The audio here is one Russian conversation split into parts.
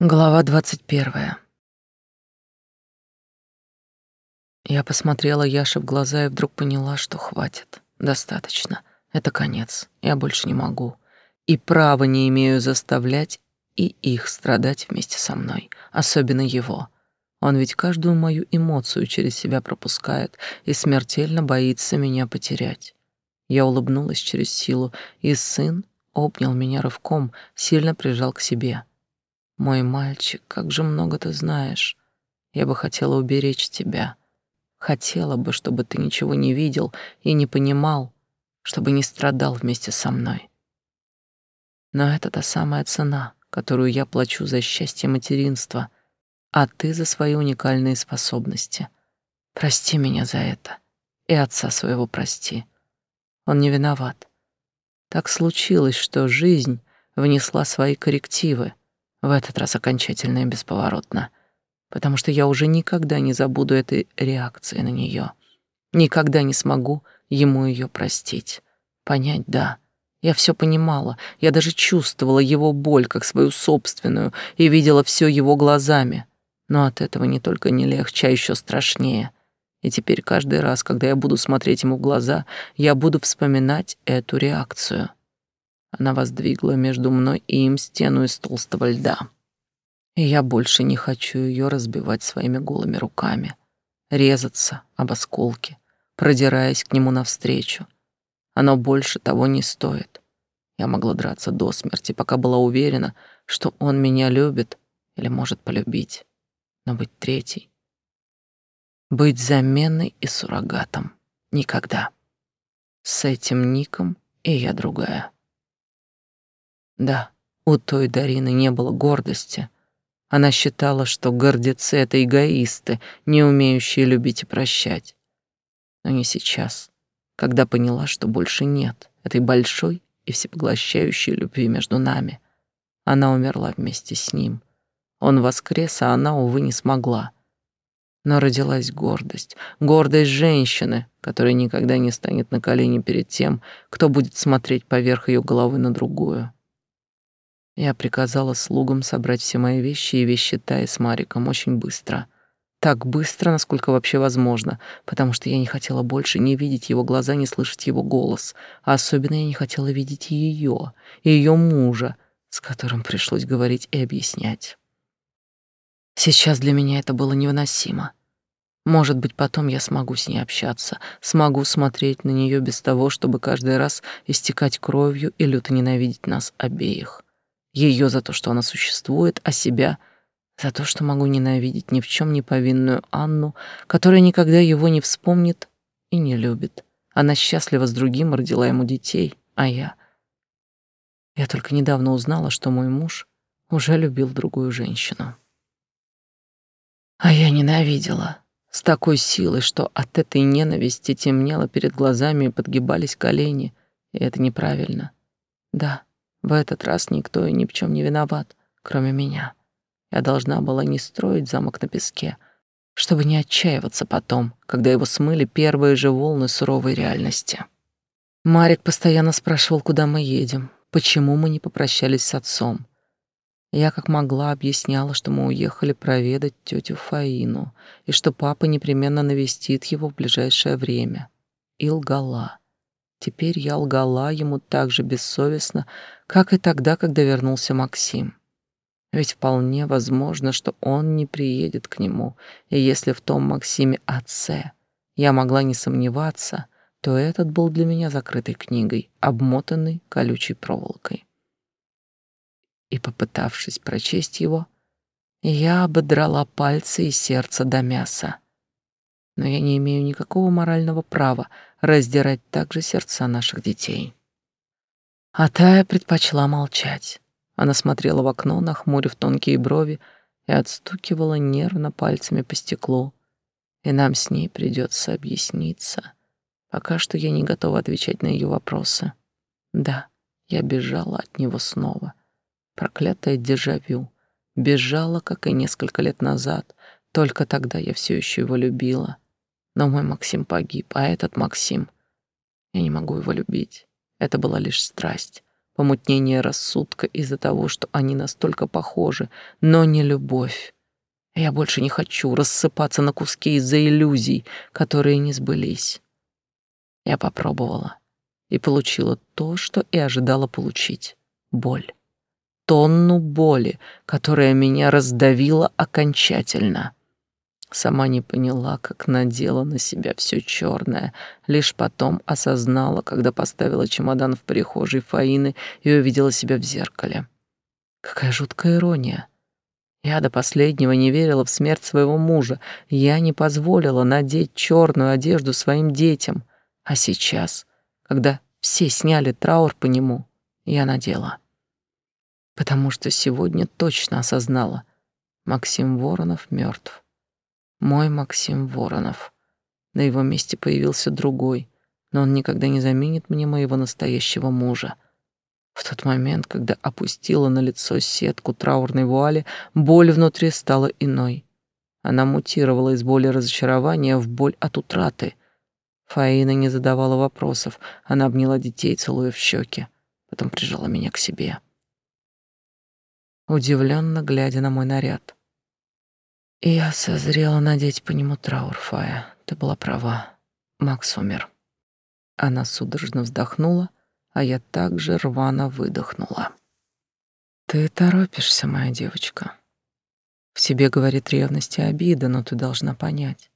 Глава двадцать первая. Я посмотрела Яше в глаза и вдруг поняла, что хватит. Достаточно. Это конец. Я больше не могу. И права не имею заставлять и их страдать вместе со мной. Особенно его. Он ведь каждую мою эмоцию через себя пропускает и смертельно боится меня потерять. Я улыбнулась через силу, и сын обнял меня рывком, сильно прижал к себе — мой мальчик, как же много ты знаешь. Я бы хотела уберечь тебя. Хотела бы, чтобы ты ничего не видел и не понимал, чтобы не страдал вместе со мной. Но это та самая цена, которую я плачу за счастье материнства, а ты за свои уникальные способности. Прости меня за это. И отца своего прости. Он не виноват. Так случилось, что жизнь внесла свои коррективы, в этот раз окончательно и бесповоротно, потому что я уже никогда не забуду этой реакции на нее. Никогда не смогу ему ее простить. Понять, да. Я все понимала, я даже чувствовала его боль как свою собственную и видела все его глазами. Но от этого не только не легче, а еще страшнее. И теперь каждый раз, когда я буду смотреть ему в глаза, я буду вспоминать эту реакцию. Она воздвигла между мной и им стену из толстого льда. И я больше не хочу ее разбивать своими голыми руками, резаться об осколки, продираясь к нему навстречу. Оно больше того не стоит. Я могла драться до смерти, пока была уверена, что он меня любит или может полюбить. Но быть третий, быть заменой и суррогатом — никогда. С этим ником и я другая. Да, у той Дарины не было гордости. Она считала, что гордецы — это эгоисты, не умеющие любить и прощать. Но не сейчас, когда поняла, что больше нет этой большой и всепоглощающей любви между нами. Она умерла вместе с ним. Он воскрес, а она, увы, не смогла. Но родилась гордость, гордость женщины, которая никогда не станет на колени перед тем, кто будет смотреть поверх ее головы на другую. Я приказала слугам собрать все мои вещи и вещи Таи с Мариком очень быстро. Так быстро, насколько вообще возможно, потому что я не хотела больше не видеть его глаза, не слышать его голос. А особенно я не хотела видеть ее ее мужа, с которым пришлось говорить и объяснять. Сейчас для меня это было невыносимо. Может быть, потом я смогу с ней общаться, смогу смотреть на нее без того, чтобы каждый раз истекать кровью и люто ненавидеть нас обеих. Ее за то, что она существует, а себя за то, что могу ненавидеть ни в чем не повинную Анну, которая никогда его не вспомнит и не любит. Она счастлива с другим, родила ему детей, а я... Я только недавно узнала, что мой муж уже любил другую женщину. А я ненавидела с такой силой, что от этой ненависти темнело перед глазами и подгибались колени, и это неправильно. Да, в этот раз никто и ни в чем не виноват, кроме меня. Я должна была не строить замок на песке, чтобы не отчаиваться потом, когда его смыли первые же волны суровой реальности. Марик постоянно спрашивал, куда мы едем, почему мы не попрощались с отцом. Я как могла объясняла, что мы уехали проведать тетю Фаину и что папа непременно навестит его в ближайшее время. И лгала. Теперь я лгала ему так же бессовестно, как и тогда, когда вернулся Максим. Ведь вполне возможно, что он не приедет к нему, и если в том Максиме отце я могла не сомневаться, то этот был для меня закрытой книгой, обмотанной колючей проволокой. И, попытавшись прочесть его, я ободрала пальцы и сердце до мяса. Но я не имею никакого морального права раздирать также сердца наших детей. А Тая предпочла молчать. Она смотрела в окно, нахмурив тонкие брови, и отстукивала нервно пальцами по стеклу. И нам с ней придется объясниться. Пока что я не готова отвечать на ее вопросы. Да, я бежала от него снова. Проклятое дежавю. Бежала, как и несколько лет назад. Только тогда я все еще его любила. Но мой Максим погиб, а этот Максим... Я не могу его любить. Это была лишь страсть, помутнение рассудка из-за того, что они настолько похожи, но не любовь. Я больше не хочу рассыпаться на куски из-за иллюзий, которые не сбылись. Я попробовала и получила то, что и ожидала получить — боль. Тонну боли, которая меня раздавила окончательно. Сама не поняла, как надела на себя все черное, лишь потом осознала, когда поставила чемодан в прихожей Фаины и увидела себя в зеркале. Какая жуткая ирония. Я до последнего не верила в смерть своего мужа. Я не позволила надеть черную одежду своим детям. А сейчас, когда все сняли траур по нему, я надела. Потому что сегодня точно осознала, Максим Воронов мертв. Мой Максим Воронов. На его месте появился другой, но он никогда не заменит мне моего настоящего мужа. В тот момент, когда опустила на лицо сетку траурной вуали, боль внутри стала иной. Она мутировала из боли разочарования в боль от утраты. Фаина не задавала вопросов, она обняла детей, целуя в щеки, потом прижала меня к себе. Удивленно глядя на мой наряд. Я созрела надеть по нему траур, Фая. Ты была права. Макс умер. Она судорожно вздохнула, а я также рвано выдохнула. Ты торопишься, моя девочка. В тебе говорит ревность и обида, но ты должна понять.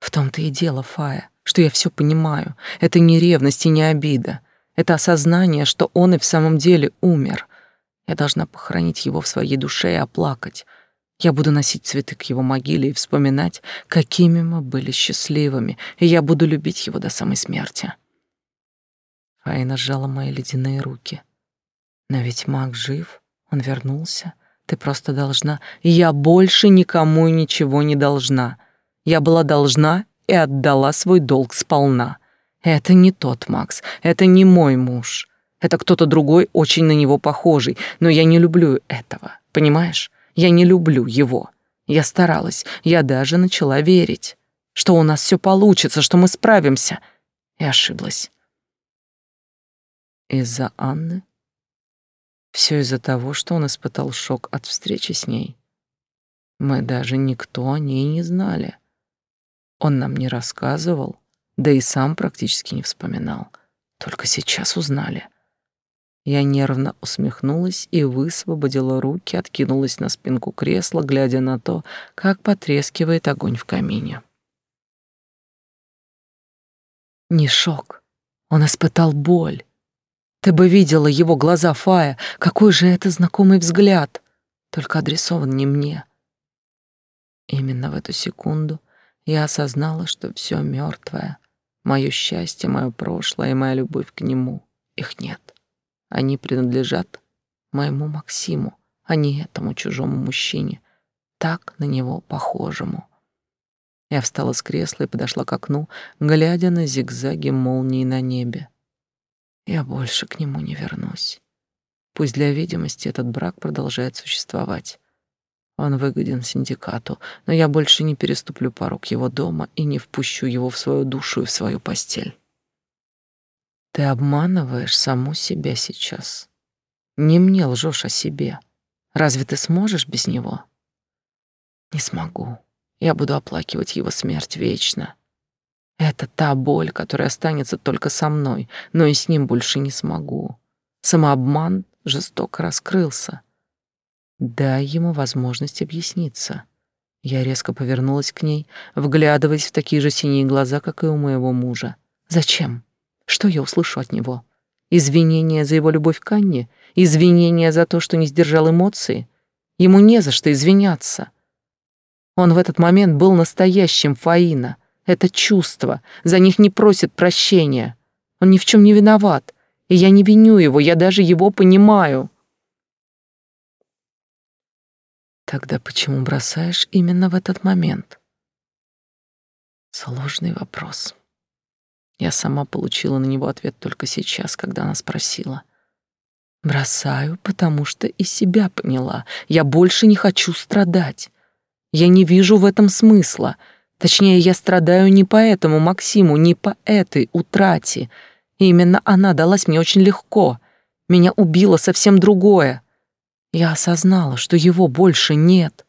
В том-то и дело, Фая, что я все понимаю. Это не ревность и не обида. Это осознание, что он и в самом деле умер. Я должна похоронить его в своей душе и оплакать, я буду носить цветы к его могиле и вспоминать, какими мы были счастливыми, и я буду любить его до самой смерти. Фаина сжала мои ледяные руки. Но ведь маг жив, он вернулся. Ты просто должна... Я больше никому ничего не должна. Я была должна и отдала свой долг сполна. Это не тот Макс, это не мой муж. Это кто-то другой, очень на него похожий, но я не люблю этого, понимаешь? Я не люблю его. Я старалась, я даже начала верить, что у нас все получится, что мы справимся. И ошиблась. Из-за Анны? Все из-за того, что он испытал шок от встречи с ней. Мы даже никто о ней не знали. Он нам не рассказывал, да и сам практически не вспоминал. Только сейчас узнали. Я нервно усмехнулась и высвободила руки, откинулась на спинку кресла, глядя на то, как потрескивает огонь в камине. Не шок. Он испытал боль. Ты бы видела его глаза, Фая. Какой же это знакомый взгляд. Только адресован не мне. Именно в эту секунду я осознала, что все мертвое, мое счастье, мое прошлое и моя любовь к нему, их нет. Они принадлежат моему Максиму, а не этому чужому мужчине, так на него похожему. Я встала с кресла и подошла к окну, глядя на зигзаги молнии на небе. Я больше к нему не вернусь. Пусть для видимости этот брак продолжает существовать. Он выгоден синдикату, но я больше не переступлю порог его дома и не впущу его в свою душу и в свою постель. Ты обманываешь саму себя сейчас. Не мне лжешь о себе. Разве ты сможешь без него? Не смогу. Я буду оплакивать его смерть вечно. Это та боль, которая останется только со мной, но и с ним больше не смогу. Самообман жестоко раскрылся. Дай ему возможность объясниться. Я резко повернулась к ней, вглядываясь в такие же синие глаза, как и у моего мужа. Зачем? Что я услышу от него? Извинения за его любовь к Анне? Извинения за то, что не сдержал эмоции? Ему не за что извиняться. Он в этот момент был настоящим Фаина. Это чувство. За них не просит прощения. Он ни в чем не виноват. И я не виню его, я даже его понимаю. Тогда почему бросаешь именно в этот момент? Сложный вопрос. Я сама получила на него ответ только сейчас, когда она спросила. Бросаю, потому что и себя поняла. Я больше не хочу страдать. Я не вижу в этом смысла. Точнее, я страдаю не по этому Максиму, не по этой утрате. И именно она далась мне очень легко. Меня убило совсем другое. Я осознала, что его больше нет.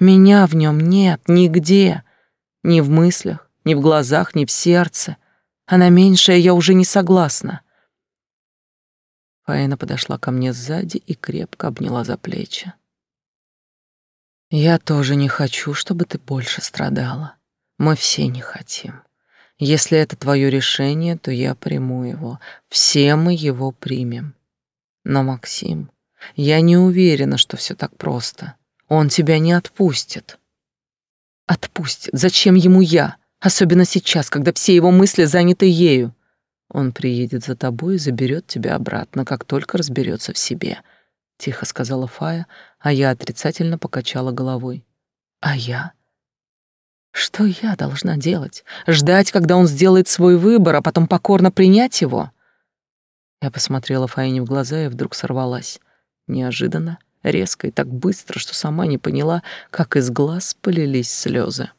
Меня в нем нет нигде. Ни в мыслях, ни в глазах, ни в сердце. А на меньшее я уже не согласна. Фаина подошла ко мне сзади и крепко обняла за плечи. Я тоже не хочу, чтобы ты больше страдала. Мы все не хотим. Если это твое решение, то я приму его. Все мы его примем. Но, Максим, я не уверена, что все так просто. Он тебя не отпустит. Отпустит. Зачем ему я? Особенно сейчас, когда все его мысли заняты ею. Он приедет за тобой и заберет тебя обратно, как только разберется в себе. Тихо сказала Фая, а я отрицательно покачала головой. А я? Что я должна делать? Ждать, когда он сделает свой выбор, а потом покорно принять его? Я посмотрела Фаине в глаза и вдруг сорвалась. Неожиданно, резко и так быстро, что сама не поняла, как из глаз полились слезы.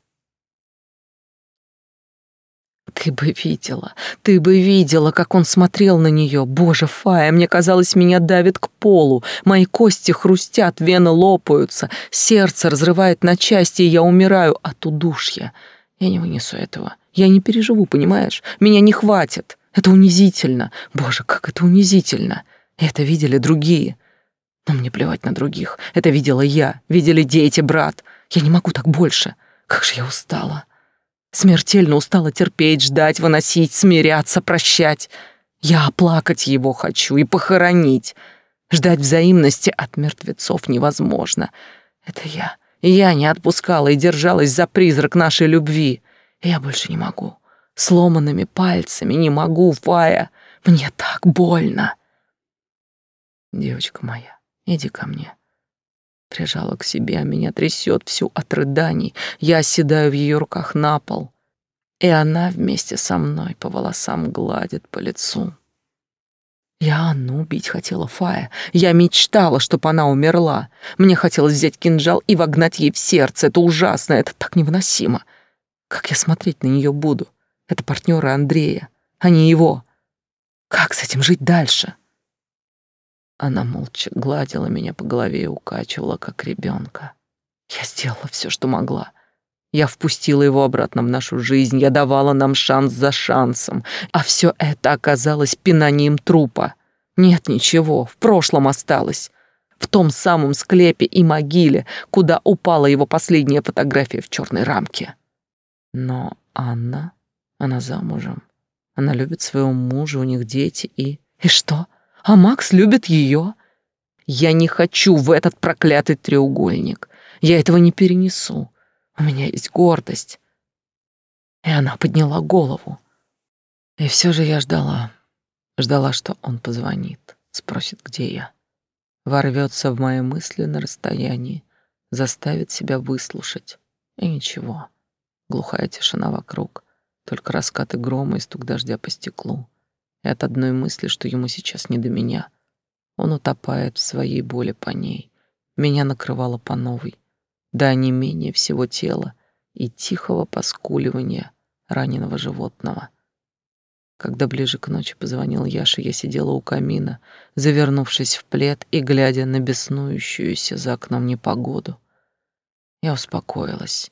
Ты бы видела, ты бы видела, как он смотрел на нее. Боже, Фая, мне казалось, меня давит к полу. Мои кости хрустят, вены лопаются, сердце разрывает на части, и я умираю от удушья. Я не вынесу этого. Я не переживу, понимаешь? Меня не хватит. Это унизительно. Боже, как это унизительно. Это видели другие. Но мне плевать на других. Это видела я, видели дети, брат. Я не могу так больше. Как же я устала. Смертельно устала терпеть, ждать, выносить, смиряться, прощать. Я оплакать его хочу и похоронить. Ждать взаимности от мертвецов невозможно. Это я. Я не отпускала и держалась за призрак нашей любви. Я больше не могу. Сломанными пальцами не могу, Фая. Мне так больно. Девочка моя, иди ко мне. Прижала к себе, а меня трясет всю от рыданий. Я оседаю в ее руках на пол, и она вместе со мной по волосам гладит по лицу. Я Анну убить хотела, Фая. Я мечтала, чтобы она умерла. Мне хотелось взять кинжал и вогнать ей в сердце. Это ужасно, это так невыносимо. Как я смотреть на нее буду? Это партнеры Андрея, а не его. Как с этим жить дальше? Она молча гладила меня по голове и укачивала, как ребенка. Я сделала все, что могла. Я впустила его обратно в нашу жизнь, я давала нам шанс за шансом, а все это оказалось пинанием трупа. Нет ничего, в прошлом осталось. В том самом склепе и могиле, куда упала его последняя фотография в черной рамке. Но Анна, она замужем. Она любит своего мужа, у них дети и... И что? А Макс любит ее. Я не хочу в этот проклятый треугольник. Я этого не перенесу. У меня есть гордость. И она подняла голову. И все же я ждала. Ждала, что он позвонит, спросит, где я. Ворвется в мои мысли на расстоянии, заставит себя выслушать. И ничего. Глухая тишина вокруг, только раскаты грома и стук дождя по стеклу и от одной мысли, что ему сейчас не до меня. Он утопает в своей боли по ней. Меня накрывало по новой, до онемения всего тела и тихого поскуливания раненого животного. Когда ближе к ночи позвонил Яша, я сидела у камина, завернувшись в плед и глядя на беснующуюся за окном непогоду. Я успокоилась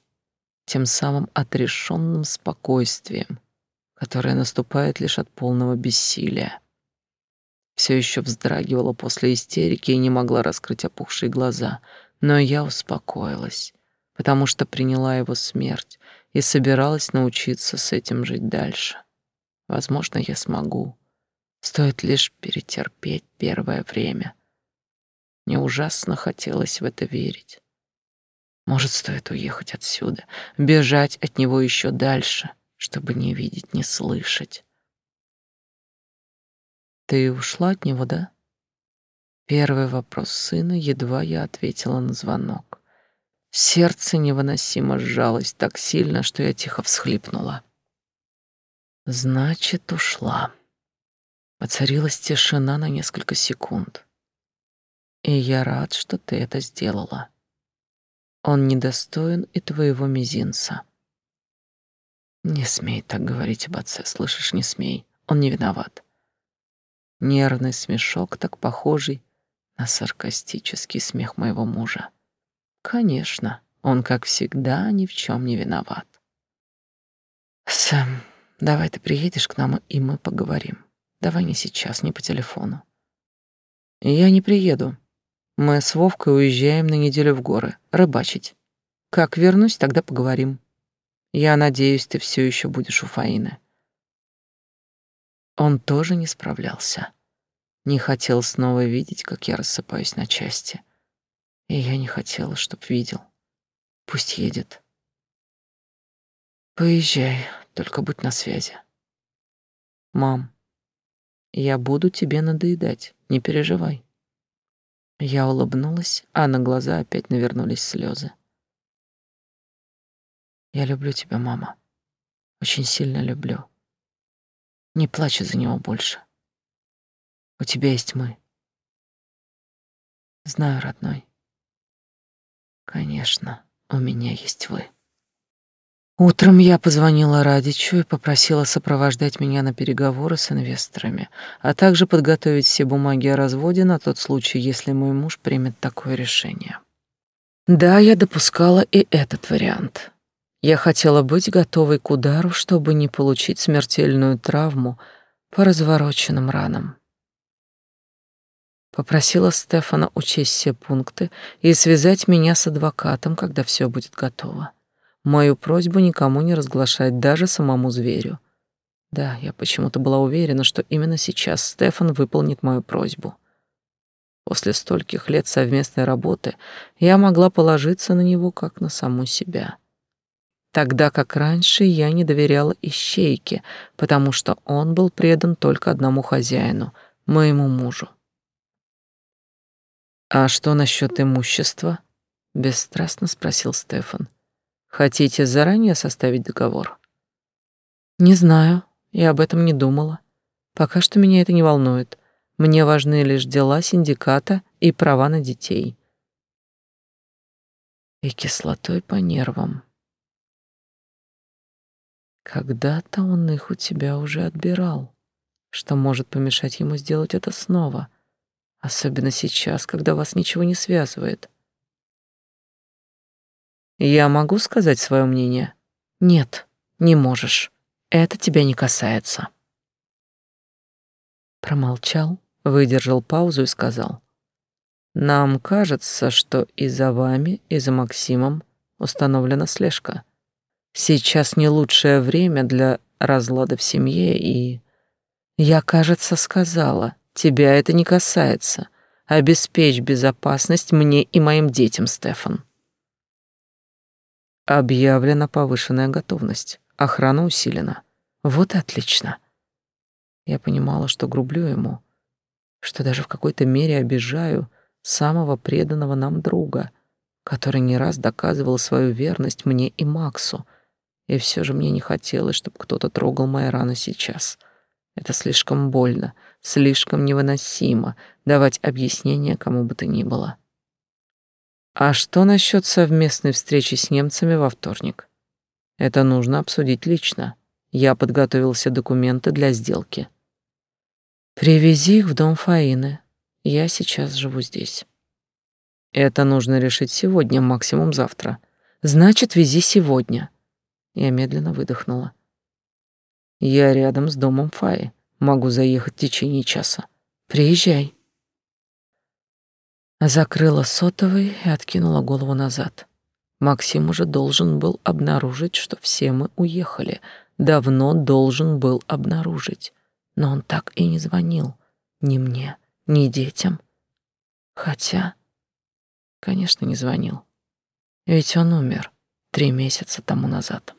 тем самым отрешенным спокойствием, которая наступает лишь от полного бессилия. Все еще вздрагивала после истерики и не могла раскрыть опухшие глаза, но я успокоилась, потому что приняла его смерть и собиралась научиться с этим жить дальше. Возможно, я смогу. Стоит лишь перетерпеть первое время. Мне ужасно хотелось в это верить. Может, стоит уехать отсюда, бежать от него еще дальше — чтобы не видеть, не слышать. Ты ушла от него, да? Первый вопрос сына, едва я ответила на звонок. Сердце невыносимо сжалось так сильно, что я тихо всхлипнула. Значит, ушла. Воцарилась тишина на несколько секунд. И я рад, что ты это сделала. Он недостоин и твоего мизинца. Не смей так говорить об отце, слышишь, не смей. Он не виноват. Нервный смешок, так похожий на саркастический смех моего мужа. Конечно, он, как всегда, ни в чем не виноват. Сэм, давай ты приедешь к нам, и мы поговорим. Давай не сейчас, не по телефону. Я не приеду. Мы с Вовкой уезжаем на неделю в горы, рыбачить. Как вернусь, тогда поговорим. Я надеюсь, ты все еще будешь у Фаины. Он тоже не справлялся. Не хотел снова видеть, как я рассыпаюсь на части. И я не хотела, чтоб видел. Пусть едет. Поезжай, только будь на связи. Мам, я буду тебе надоедать, не переживай. Я улыбнулась, а на глаза опять навернулись слезы. Я люблю тебя, мама. Очень сильно люблю. Не плачь за него больше. У тебя есть мы. Знаю, родной. Конечно, у меня есть вы. Утром я позвонила Радичу и попросила сопровождать меня на переговоры с инвесторами, а также подготовить все бумаги о разводе на тот случай, если мой муж примет такое решение. Да, я допускала и этот вариант. Я хотела быть готовой к удару, чтобы не получить смертельную травму по развороченным ранам. Попросила Стефана учесть все пункты и связать меня с адвокатом, когда все будет готово. Мою просьбу никому не разглашать, даже самому зверю. Да, я почему-то была уверена, что именно сейчас Стефан выполнит мою просьбу. После стольких лет совместной работы я могла положиться на него как на саму себя. Тогда как раньше я не доверяла ищейке, потому что он был предан только одному хозяину, моему мужу. «А что насчет имущества?» — бесстрастно спросил Стефан. Хотите заранее составить договор? Не знаю, я об этом не думала. Пока что меня это не волнует. Мне важны лишь дела синдиката и права на детей. И кислотой по нервам. Когда-то он их у тебя уже отбирал. Что может помешать ему сделать это снова? Особенно сейчас, когда вас ничего не связывает. Я могу сказать свое мнение? Нет, не можешь. Это тебя не касается. Промолчал, выдержал паузу и сказал: Нам кажется, что и за вами, и за Максимом установлена слежка. Сейчас не лучшее время для разлада в семье и я, кажется, сказала: тебя это не касается. Обеспечь безопасность мне и моим детям, Стефан. Объявлена повышенная готовность. Охрана усилена. Вот и отлично. Я понимала, что грублю ему, что даже в какой-то мере обижаю самого преданного нам друга, который не раз доказывал свою верность мне и Максу, и все же мне не хотелось, чтобы кто-то трогал мои раны сейчас. Это слишком больно, слишком невыносимо давать объяснения кому бы то ни было. А что насчет совместной встречи с немцами во вторник? Это нужно обсудить лично. Я подготовил все документы для сделки. Привези их в дом Фаины. Я сейчас живу здесь. Это нужно решить сегодня, максимум завтра. Значит, вези сегодня. Я медленно выдохнула. Я рядом с домом Фаи. Могу заехать в течение часа. Приезжай. Закрыла сотовый и откинула голову назад. Максим уже должен был обнаружить, что все мы уехали. Давно должен был обнаружить. Но он так и не звонил. Ни мне, ни детям. Хотя, конечно, не звонил. Ведь он умер три месяца тому назад.